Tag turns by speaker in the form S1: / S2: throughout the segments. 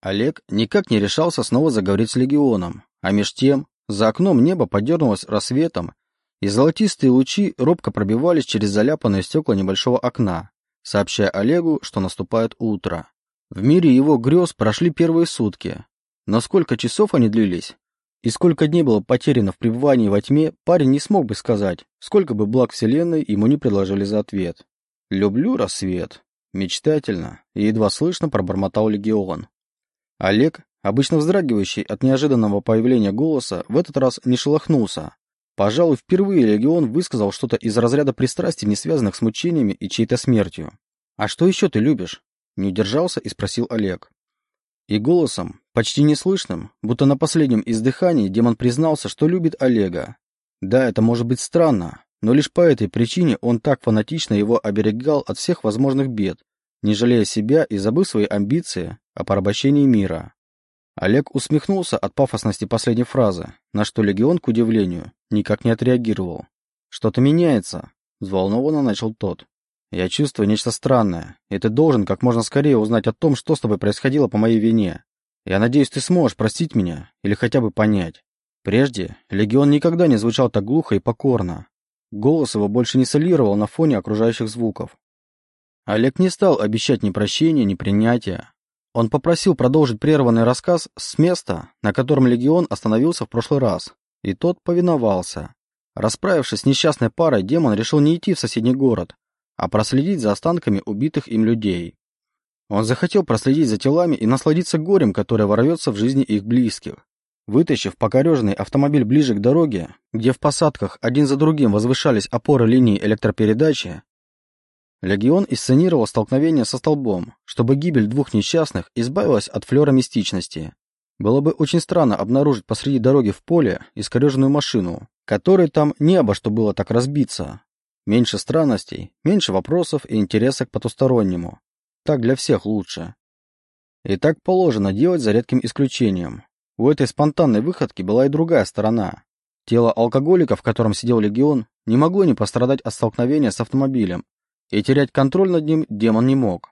S1: Олег никак не решался снова заговорить с легионом, а меж тем за окном небо подернулось рассветом, и золотистые лучи робко пробивались через заляпанные стекла небольшого окна, сообщая Олегу, что наступает утро. В мире его грез прошли первые сутки, но сколько часов они длились, и сколько дней было потеряно в пребывании во тьме, парень не смог бы сказать, сколько бы благ Вселенной ему не предложили за ответ. «Люблю рассвет», мечтательно и едва слышно пробормотал Легион. Олег, обычно вздрагивающий от неожиданного появления голоса, в этот раз не шелохнулся. Пожалуй, впервые Легион высказал что-то из разряда пристрастий, не связанных с мучениями и чьей-то смертью. «А что еще ты любишь?» Не удержался и спросил Олег. И голосом, почти неслышным, будто на последнем издыхании, демон признался, что любит Олега. Да, это может быть странно, но лишь по этой причине он так фанатично его оберегал от всех возможных бед, не жалея себя и забыв свои амбиции о порабощении мира. Олег усмехнулся от пафосности последней фразы, на что легион, к удивлению, никак не отреагировал. «Что-то меняется», — взволнованно начал тот. «Я чувствую нечто странное, и ты должен как можно скорее узнать о том, что с тобой происходило по моей вине. Я надеюсь, ты сможешь простить меня или хотя бы понять. Прежде легион никогда не звучал так глухо и покорно. Голос его больше не солировал на фоне окружающих звуков. Олег не стал обещать ни прощения, ни принятия, он попросил продолжить прерванный рассказ с места, на котором легион остановился в прошлый раз, и тот повиновался. Расправившись с несчастной парой, демон решил не идти в соседний город, а проследить за останками убитых им людей. Он захотел проследить за телами и насладиться горем, которое ворвется в жизни их близких. Вытащив покореженный автомобиль ближе к дороге, где в посадках один за другим возвышались опоры линии электропередачи, Легион исценировал столкновение со столбом, чтобы гибель двух несчастных избавилась от флера мистичности. Было бы очень странно обнаружить посреди дороги в поле искореженную машину, которой там не обо что было так разбиться. Меньше странностей, меньше вопросов и интереса к потустороннему. Так для всех лучше. И так положено делать за редким исключением. У этой спонтанной выходки была и другая сторона. Тело алкоголика, в котором сидел легион, не могло не пострадать от столкновения с автомобилем, и терять контроль над ним демон не мог.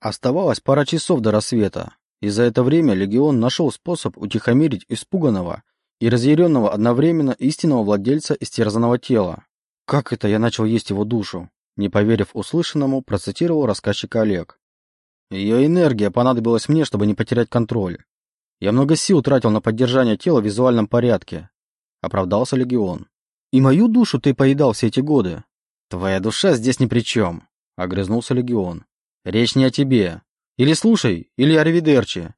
S1: Оставалось пара часов до рассвета, и за это время легион нашел способ утихомирить испуганного и разъяренного одновременно истинного владельца истерзанного тела. «Как это я начал есть его душу?» Не поверив услышанному, процитировал рассказчик Олег. Ее энергия понадобилась мне, чтобы не потерять контроль. Я много сил тратил на поддержание тела в визуальном порядке. Оправдался Легион. И мою душу ты поедал все эти годы. «Твоя душа здесь ни при чем», — огрызнулся Легион. «Речь не о тебе. Или слушай, или аривидерчи».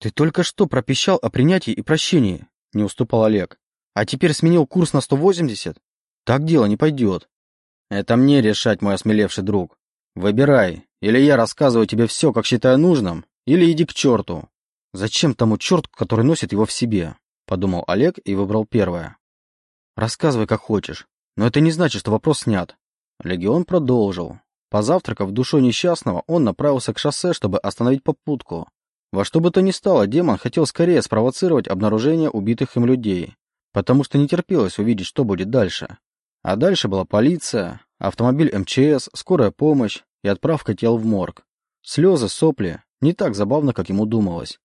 S1: «Ты только что пропищал о принятии и прощении», — не уступал Олег. «А теперь сменил курс на 180? Так дело не пойдет». «Это мне решать, мой осмелевший друг. Выбирай, или я рассказываю тебе все, как считаю нужным, или иди к черту». «Зачем тому черту, который носит его в себе?» — подумал Олег и выбрал первое. «Рассказывай, как хочешь. Но это не значит, что вопрос снят. Легион продолжил. Позавтракав душой несчастного, он направился к шоссе, чтобы остановить попутку. Во что бы то ни стало, демон хотел скорее спровоцировать обнаружение убитых им людей, потому что не терпелось увидеть, что будет дальше. А дальше была полиция, автомобиль МЧС, скорая помощь и отправка тел в морг. Слезы, сопли, не так забавно, как ему думалось.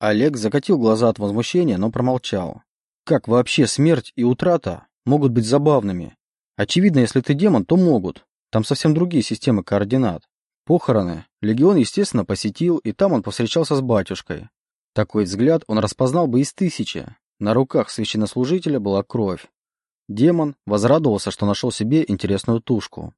S1: Олег закатил глаза от возмущения, но промолчал. Как вообще смерть и утрата могут быть забавными. Очевидно, если ты демон, то могут. Там совсем другие системы координат. Похороны легион, естественно, посетил, и там он повстречался с батюшкой. Такой взгляд он распознал бы из тысячи. На руках священнослужителя была кровь. Демон возрадовался, что нашел себе интересную тушку.